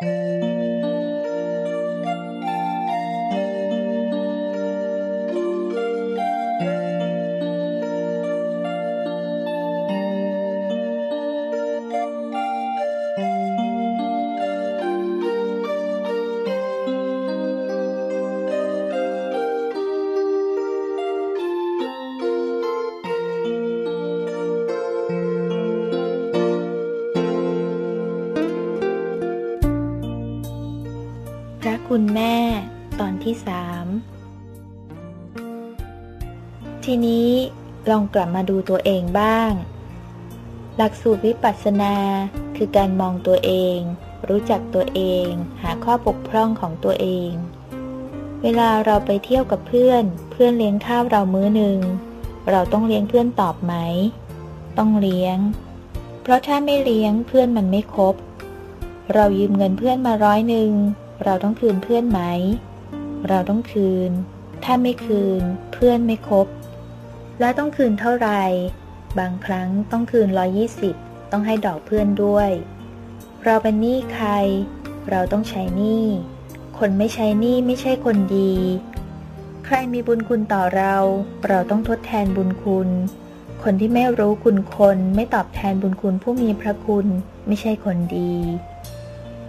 พร คุณแม่ ตอนที่สามทีนี้ลองกลับมาดูตัวเองบ้าง หลักสูตรวิปัสสนาคือการมองตัวเอง รู้จักตัวเอง หาข้อบกพร่องของตัวเอง เวลาเราไปเที่ยวกับเพื่อน เพื่อนเลี้ยงข้าวเรามื้อหนึ่ง เราต้องเลี้ยงเพื่อนตอบไหม ต้องเลี้ยง เพราะถ้าไม่เลี้ยงเพื่อนมันไม่ครบ เรายืมเงินเพื่อนมาร้อยหนึ่ง เราต้องคืนเพื่อนไหม เราต้องคืน ถ้าไม่คืน เพื่อนไม่ครบ และต้องคืนเท่าไหร่ บางครั้งต้องคืน 120 ต้องให้ดอกเพื่อนด้วย เราเป็นหนี้ใคร เราต้องใช้หนี้ คนไม่ใช้หนี้ไม่ใช่คนดี ใครมีบุญคุณต่อเรา เราต้องทดแทนบุญคุณ คนที่ไม่รู้คุณคนไม่ตอบแทนบุญคุณผู้มีพระคุณไม่ใช่คนดี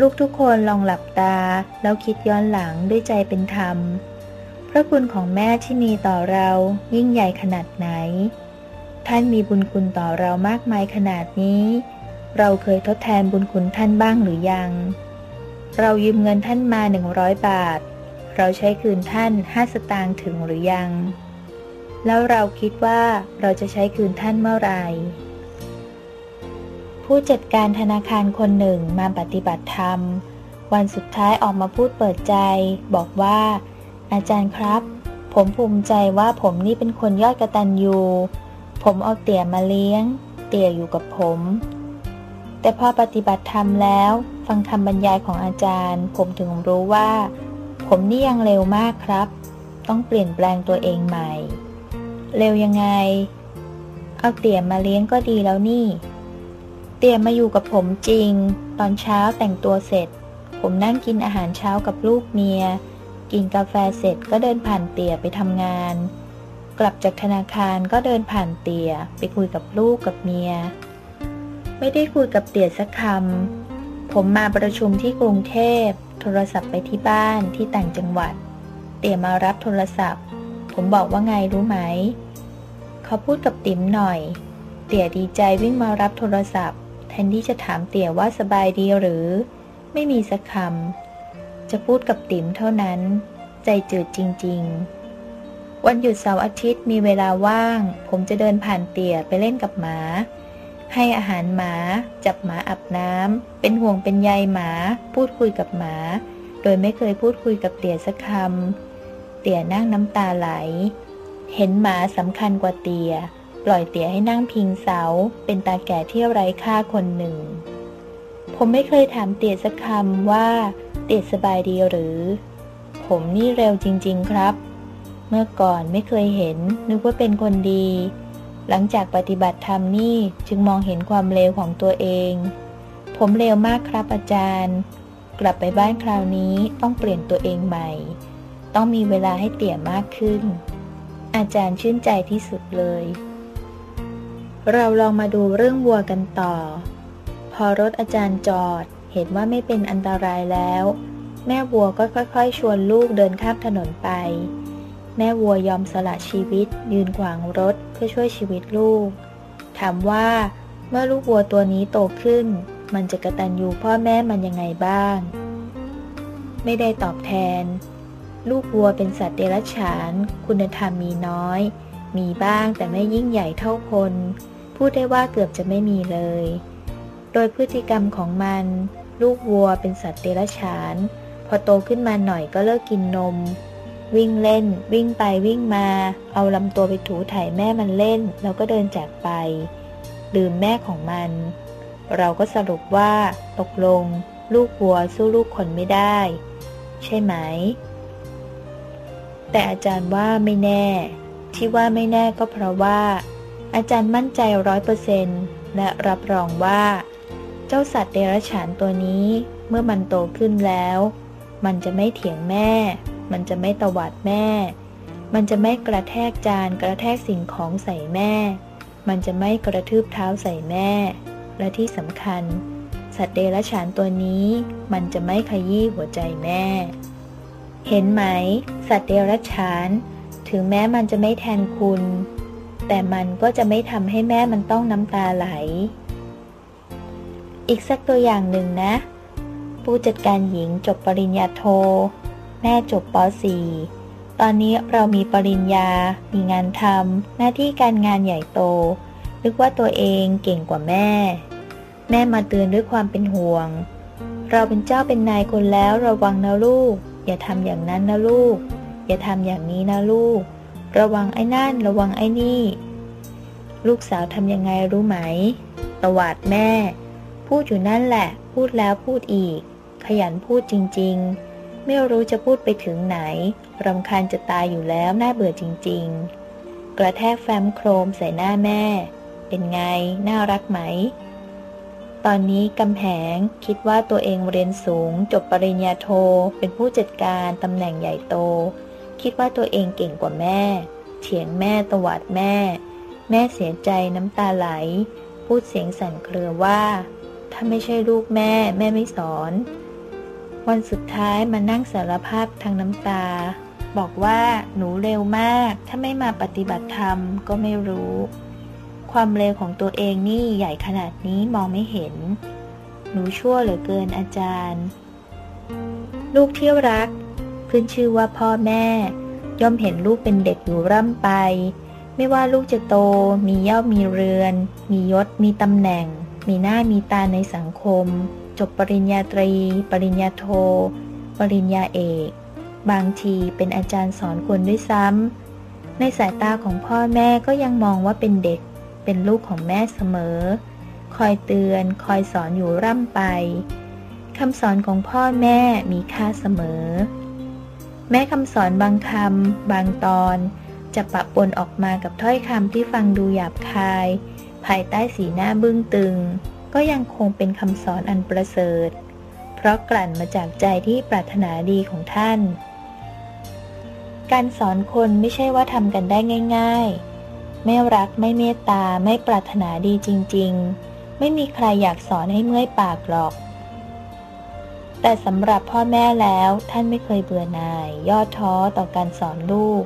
ลูกทุกคนลองหลับตา แล้วคิดย้อนหลังด้วยใจเป็นธรรม พระคุณของแม่ที่มีต่อเรายิ่งใหญ่ขนาดไหน ท่านมีบุญคุณต่อเรามากมายขนาดนี้ เราเคยทดแทนบุญคุณท่านบ้างหรือยัง เรายืมเงินท่านมาหนึ่งร้อยบาท เราใช้คืนท่านห้าสตางค์ถึงหรือยัง แล้วเราคิดว่าเราจะใช้คืนท่านเมื่อไหร่ ผู้จัดการธนาคารคนหนึ่งมาปฏิบัติธรรม วันสุดท้ายออกมาพูดเปิดใจ บอกว่า อาจารย์ครับ ผมภูมิใจว่าผมนี่เป็นคนยอดกระตันยูผมเอาเตี่ยมาเลี้ยง เตี่ยอยู่กับผม แต่พอปฏิบัติธรรมแล้ว ฟังคำบรรยายของอาจารย์ ผมถึงรู้ว่า ผมนี่ยังเร็วมากครับ ต้องเปลี่ยนแปลงตัวเองใหม่ เร็วยังไง เอาเตี่ยมาเลี้ยงก็ดีแล้วนี่ เตี่ยมาอยู่กับผมจริง ตอนเช้าแต่งตัวเสร็จ ผมนั่งกินอาหารเช้ากับลูกเมีย กินกาแฟเสร็จก็เดินผ่านเตี่ยไปทำงาน กลับจากธนาคารก็เดินผ่านเตี่ยไปคุยกับลูกกับเมีย ไม่ได้คุยกับเตี่ยสักคำผมมาประชุมที่กรุงเทพ โทรศัพท์ไปที่บ้านที่ต่างจังหวัด เตี่ยมารับโทรศัพท์ ผมบอกว่าไงรู้ไหม เขาพูดกับติ๋มหน่อย เตี่ยดีใจวิ่งมารับโทรศัพท์ แทนที่จะถามเตี่ยว่าสบายดีหรือ ไม่มีสักคำจะพูดกับติ๋มเท่านั้น ใจจืดจริง ๆ วันหยุดเสาร์อาทิตย์มีเวลาว่าง ผมจะเดินผ่านเตี่ยไปเล่นกับหมา ให้อาหารหมา จับหมาอาบน้ำเป็นห่วงเป็นใยหมา พูดคุยกับหมา โดยไม่เคยพูดคุยกับเตี่ยสักคำเตี่ยนั่งน้ำตาไหล เห็นหมาสำคัญกว่าเตี่ย ปล่อยเตี่ยให้นั่งพิงเสา เป็นตาแก่ที่ไร้ค่าคนหนึ่ง ผมไม่เคยถามเตี่ยสักคำว่า เตี่ยสบายดีหรือ ผมนี่เร็วจริง ๆ ครับ เมื่อก่อนไม่เคยเห็น นึกว่าเป็นคนดี หลังจากปฏิบัติธรรมนี่จึงมองเห็นความเลวของตัวเอง ผมเลวมากครับอาจารย์ กลับไปบ้านคราวนี้ต้องเปลี่ยนตัวเองใหม่ ต้องมีเวลาให้เตี่ยมากขึ้นอาจารย์ชื่นใจที่สุดเลย เราลองมาดูเรื่องวัวกันต่อ พอรถอาจารย์จอด เห็นว่าไม่เป็นอันตรายแล้ว แม่วัวก็ค่อยๆ ชวนลูกเดินข้ามถนนไป แม่วัวยอมสละชีวิต ยืนขวางรถเพื่อช่วยชีวิตลูก ถามว่าเมื่อลูกวัวตัวนี้โตขึ้น มันจะกระตันยูพ่อแม่มันยังไงบ้าง ไม่ได้ตอบแทน ลูกวัวเป็นสัตว์เดรัจฉาน คุณธรรมมีน้อย มีบ้างแต่ไม่ยิ่งใหญ่เท่าคน พูดได้ว่าเกือบจะไม่มีเลย โดยพฤติกรรมของมัน ลูกวัวเป็นสัตว์เดรัจฉาน พอโตขึ้นมาหน่อยก็เลิกกินนม วิ่งเล่น วิ่งไปวิ่งมา เอาลำตัวไปถูถ่ายแม่มันเล่น แล้วก็เดินจากไป ลืมแม่ของมัน เราก็สรุปว่า ตกลง ลูกวัวสู้ลูกคนไม่ได้ ใช่ไหม แต่อาจารย์ว่าไม่แน่ ที่ว่าไม่แน่ก็เพราะว่า อาจารย์มั่นใจร้อยเปอร์เซนต์และรับรองว่า เจ้าสัตว์เดรัจฉานตัวนี้เมื่อมันโตขึ้นแล้ว มันจะไม่เถียงแม่ มันจะไม่ตวาดแม่ มันจะไม่กระแทกจานกระแทกสิ่งของใส่แม่ มันจะไม่กระทืบเท้าใส่แม่ และที่สำคัญ สัตว์เดรัจฉานตัวนี้ มันจะไม่ขยี้หัวใจแม่ เห็นไหม สัตว์เดรัจฉาน ถึงแม้มันจะไม่แทนคุณ แต่มันก็จะไม่ทำให้แม่มันต้องน้ำตาไหล อีกสักตัวอย่างหนึ่งนะ ผู้จัดการหญิงจบปริญญาโท แม่จบป .4 ตอนนี้เรามีปริญญา มีงานทำหน้าที่การงานใหญ่โต นึกว่าตัวเองเก่งกว่าแม่ แม่มาเตือนด้วยความเป็นห่วง เราเป็นเจ้าเป็นนายคนแล้วระวังนะลูก อย่าทำอย่างนั้นนะลูก อย่าทำอย่างนี้นะลูก ระวังไอ้นั่น ระวังไอ้นี่ ลูกสาวทำยังไงรู้ไหม ตวาดแม่ พูดอยู่นั่นแหละ พูดแล้วพูดอีก ขยันพูดจริง ๆ ไม่รู้จะพูดไปถึงไหนรำคาญจะตายอยู่แล้วน่าเบื่อจริง ๆ กระแทกแฟ้มโครมใส่หน้าแม่ เป็นไง น่ารักไหมตอนนี้กำแหงคิดว่าตัวเองเรียนสูงจบปริญญาโท เป็นผู้จัดการตำแหน่งใหญ่โต คิดว่าตัวเองเก่งกว่าแม่เถียงแม่ตวาดแม่ แม่เสียใจน้ำตาไหล พูดเสียงสั่นเครือว่า ถ้าไม่ใช่ลูกแม่ แม่ไม่สอน วันสุดท้ายมานั่งสารภาพทางน้ำตา บอกว่าหนูเร็วมาก ถ้าไม่มาปฏิบัติธรรมก็ไม่รู้ ความเร็วของตัวเองนี่ใหญ่ขนาดนี้มองไม่เห็น หนูชั่วเหลือเกินอาจารย์ ลูกเที่ยวรัก ขึ้นชื่อว่าพ่อแม่ ย่อมเห็นลูกเป็นเด็กอยู่ร่ำไป ไม่ว่าลูกจะโต มีเย่ามีเรือน มียศ มีตำแหน่ง มีหน้ามีตาในสังคม จบปริญญาตรี ปริญญาโท ปริญญาเอก บางทีเป็นอาจารย์สอนคนด้วยซ้ำในสายตาของพ่อแม่ก็ยังมองว่าเป็นเด็ก เป็นลูกของแม่เสมอ คอยเตือน คอยสอนอยู่ร่ำไปคำสอนของพ่อแม่มีค่าเสมอ แม้คำสอนบางคำบางตอน จะปะปนออกมากับถ้อยคำที่ฟังดูหยาบคาย ภายใต้สีหน้าบึ้งตึง ก็ยังคงเป็นคำสอนอันประเสริฐ เพราะกลั่นมาจากใจที่ปรารถนาดีของท่าน การสอนคนไม่ใช่ว่าทำกันได้ง่าย ๆ ไม่รักไม่เมตตาไม่ปรารถนาดีจริง ๆ ไม่มีใครอยากสอนให้เมื่อยปากหรอก แต่สำหรับพ่อแม่แล้วท่านไม่เคยเบื่อหน่าย ย่อท้อต่อการสอนลูก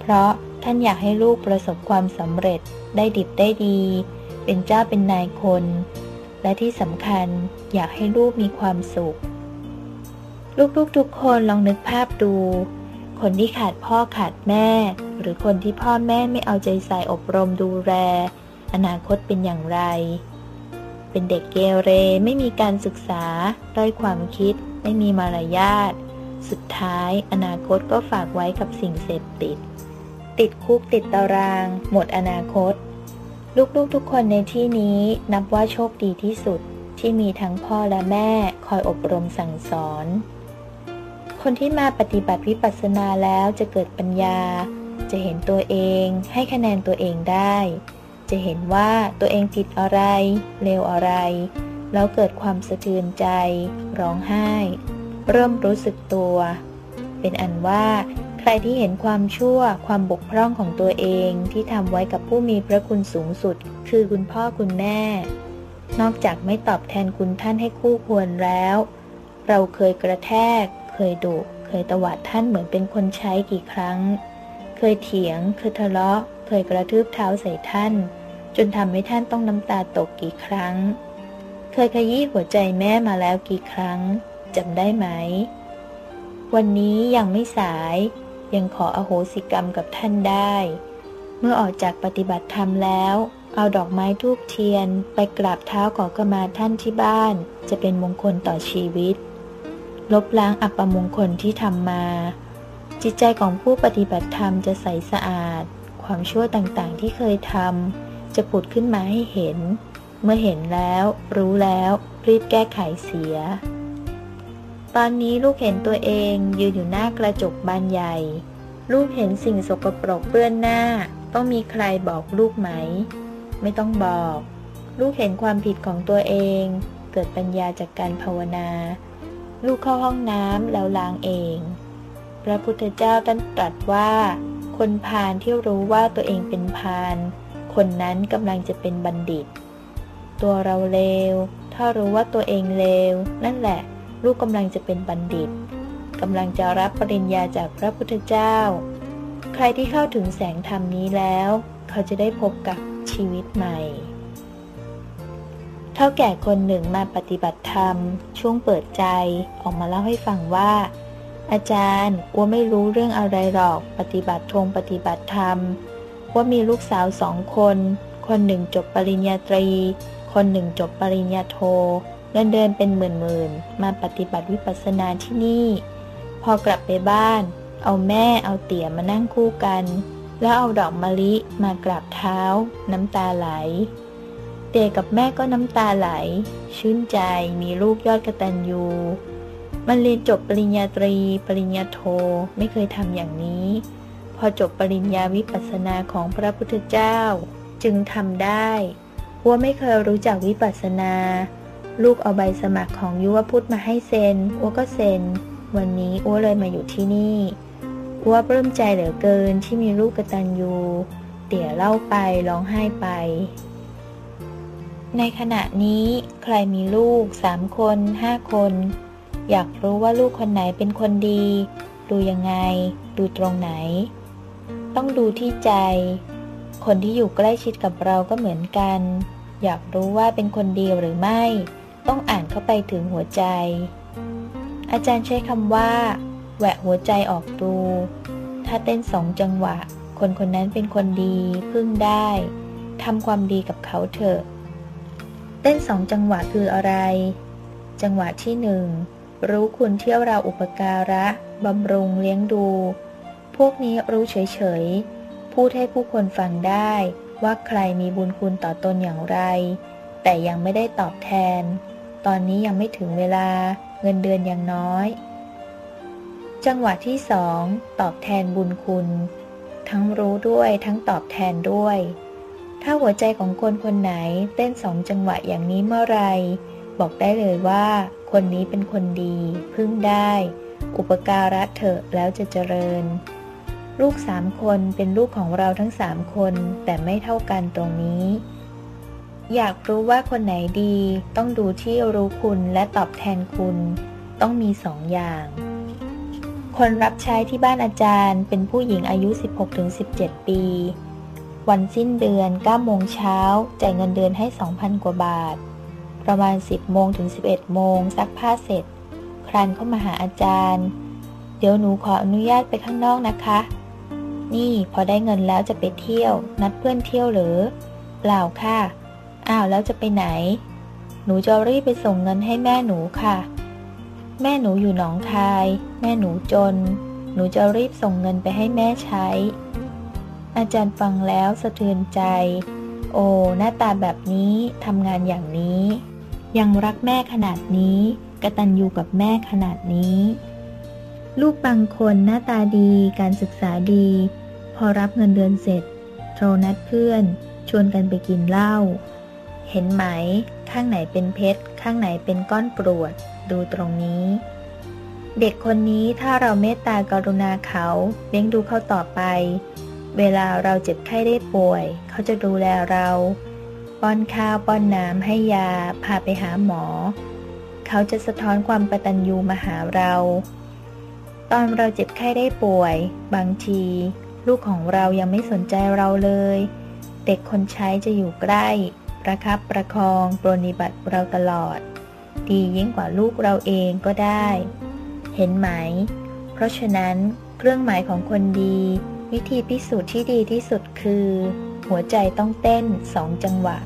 เพราะท่านอยากให้ลูกประสบความสำเร็จได้ดิบได้ดี เป็นเจ้าเป็นนายคน และที่สำคัญอยากให้ลูกมีความสุข ลูกๆทุกคนลองนึกภาพดู คนที่ขาดพ่อขาดแม่ หรือคนที่พ่อแม่ไม่เอาใจใส่อบรมดูแลอนาคตเป็นอย่างไร เป็นเด็กเกเรไม่มีการศึกษาด้อยความคิด ไม่มีมารยาท สุดท้ายอนาคตก็ฝากไว้กับสิ่งเสพติด ติดคุกติดตาราง หมดอนาคต ลูกๆทุกคนในที่นี้นับว่าโชคดีที่สุดที่มีทั้งพ่อและแม่คอยอบรมสั่งสอน คนที่มาปฏิบัติวิปัสสนาแล้วจะเกิดปัญญา จะเห็นตัวเองให้คะแนนตัวเองได้ จะเห็นว่าตัวเองผิดอะไร เลวอะไร แล้วเกิดความสะเทือนใจ ร้องไห้ เริ่มรู้สึกตัว เป็นอันว่า ใครที่เห็นความชั่วความบกพร่องของตัวเองที่ทำไว้กับผู้มีพระคุณสูงสุด คือคุณพ่อคุณแม่ นอกจากไม่ตอบแทนคุณท่านให้คู่ควรแล้ว เราเคยกระแทก เคยดุเคยตวาดท่านเหมือนเป็นคนใช้กี่ครั้ง เคยเถียง เคยทะเลาะ เคยกระทืบเท้าใส่ท่าน จนทำให้ท่านต้องน้ำตาตกกี่ครั้ง เคยขยี้หัวใจแม่มาแล้วกี่ครั้งจำได้ไหม วันนี้ยังไม่สาย ยังขออโหสิกรรมกับท่านได้ เมื่อออกจากปฏิบัติธรรมแล้ว เอาดอกไม้ทูบเทียน ไปกราบเท้าขอขมาท่านที่บ้าน จะเป็นมงคลต่อชีวิต ลบล้างอัปมงคลที่ทำมาจิตใจของผู้ปฏิบัติธรรมจะใสสะอาด ความชั่วต่างๆ ที่เคยทำจะผุดขึ้นมาให้เห็น เมื่อเห็นแล้ว รู้แล้ว รีบแก้ไขเสีย ตอนนี้ลูกเห็นตัวเองยืนอยู่หน้ากระจกบานใหญ่ ลูกเห็นสิ่งสกปรกเปื้อนหน้า ต้องมีใครบอกลูกไหม ไม่ต้องบอก ลูกเห็นความผิดของตัวเอง เกิดปัญญาจากการภาวนา ลูกเข้าห้องน้ำแล้วล้างเอง พระพุทธเจ้าท่านตรัสว่า คนพาลที่รู้ว่าตัวเองเป็นพาลคนนั้นกำลังจะเป็นบัณฑิต ตัวเราเลว ถ้ารู้ว่าตัวเองเลว นั่นแหละ ลูกกำลังจะเป็นบัณฑิตกำลังจะรับปริญญาจากพระพุทธเจ้า ใครที่เข้าถึงแสงธรรมนี้แล้ว เขาจะได้พบกับชีวิตใหม่ เท่าแก่คนหนึ่งมาปฏิบัติธรรม ช่วงเปิดใจออกมาเล่าให้ฟังว่า อาจารย์ว่าไม่รู้เรื่องอะไรหรอก ปฏิบัติทงปฏิบัติธรรม ว่ามีลูกสาวสองคน คนหนึ่งจบปริญญาตรี คนหนึ่งจบปริญญาโทเงินเดือนเป็นหมื่นๆ มาปฏิบัติวิปัสสนาที่นี่ พอกลับไปบ้าน เอาแม่เอาเตี่ยมานั่งคู่กัน แล้วเอาดอกมะลิมากราบเท้า น้ำตาไหล เตี่ยกับแม่ก็น้ำตาไหล ชื่นใจมีลูกยอดกระตันยู มันเรียนจบปริญญาตรี ปริญญาโท ไม่เคยทำอย่างนี้ พอจบปริญญาวิปัสสนาของพระพุทธเจ้า จึงทำได้ว่าไม่เคยรู้จักวิปัสสนา ลูกเอาใบสมัครของยุวพุทธมาให้เซ็นอัวก็เซ็น วันนี้อ้วเลยมาอยู่ที่นี่อ้วปลื้มใจเหลือเกินที่มีลูกกตัญญูเตี่ยเล่าไปร้องไห้ไป ในขณะนี้ใครมีลูกสามคนห้าคน อยากรู้ว่าลูกคนไหนเป็นคนดี ดูยังไง ดูตรงไหน ต้องดูที่ใจ คนที่อยู่ใกล้ชิดกับเราก็เหมือนกัน อยากรู้ว่าเป็นคนดีหรือไม่ ต้องอ่านเข้าไปถึงหัวใจ อาจารย์ใช้คำว่า แหวะหัวใจออกดู ถ้าเต้นสองจังหวะ คนคนนั้นเป็นคนดีพึ่งได้ทำความดีกับเขาเถอะ เต้นสองจังหวะคืออะไร จังหวะที่หนึ่ง รู้คุณเที่ยวเราอุปการะ บำรุงเลี้ยงดู พวกนี้รู้เฉยๆ พูดให้ผู้คนฟังได้ว่าใครมีบุญคุณต่อตนอย่างไร แต่ยังไม่ได้ตอบแทน ตอนนี้ยังไม่ถึงเวลาเงินเดือนยังน้อย จังหวะที่สองตอบแทนบุญคุณ ทั้งรู้ด้วยทั้งตอบแทนด้วย ถ้าหัวใจของคนคนไหนเต้นสองจังหวะอย่างนี้เมื่อไร บอกได้เลยว่า คนนี้เป็นคนดี พึ่งได้ อุปการะเถอะแล้วจะเจริญ ลูกสามคนเป็นลูกของเราทั้งสามคนแต่ไม่เท่ากันตรงนี้ อยากรู้ว่าคนไหนดี ต้องดูที่รู้คุณและตอบแทนคุณ ต้องมีสองอย่าง คนรับใช้ที่บ้านอาจารย์เป็นผู้หญิงอายุ 16-17 ปี วันสิ้นเดือน9โมงเช้าจ่ายเงินเดือนให้ 2,000 กว่าบาท ประมาณ 10โมงถึง 11โมงซักผ้าเสร็จ ครันเข้ามาหาอาจารย์ เดี๋ยวหนูขออนุญาตไปข้างนอกนะคะ นี่พอได้เงินแล้วจะไปเที่ยว นัดเพื่อนเที่ยวหรือ เปล่าค่ะ อ้าวแล้วจะไปไหน หนูจะรีบไปส่งเงินให้แม่หนูค่ะ แม่หนูอยู่หนองคาย แม่หนูจน หนูจะรีบส่งเงินไปให้แม่ใช้ อาจารย์ฟังแล้วสะเทือนใจโอ้หน้าตาแบบนี้ทำงานอย่างนี้ ยังรักแม่ขนาดนี้กระตันอยู่กับแม่ขนาดนี้ ลูกบางคนหน้าตาดีการศึกษาดี พอรับเงินเดือนเสร็จ โทรนัดเพื่อน ชวนกันไปกินเหล้าเห็นไหม ข้างไหนเป็นเพชร ข้างไหนเป็นก้อนกรวด ดูตรงนี้ เด็กคนนี้ถ้าเราเมตตากรุณาเขาเลี้ยงดูเขาต่อไป เวลาเราเจ็บไข้ได้ป่วย เขาจะดูแลเรา ป้อนข้าวป้อนน้ำให้ยาพาไปหาหมอ เขาจะสะท้อนความปตัญญูมาหาเรา ตอนเราเจ็บไข้ได้ป่วย บางที ลูกของเรายังไม่สนใจเราเลย เด็กคนใช้จะอยู่ใกล้ ประคับประคองปรนิบัติเราตลอด ดียิ่งกว่าลูกเราเองก็ได้ เห็นไหม เพราะฉะนั้นเครื่องหมายของคนดี วิธีพิสูจน์ที่ดีที่สุดคือหัวใจต้องเต้นสองจังหวะ